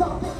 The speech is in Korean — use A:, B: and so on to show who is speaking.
A: something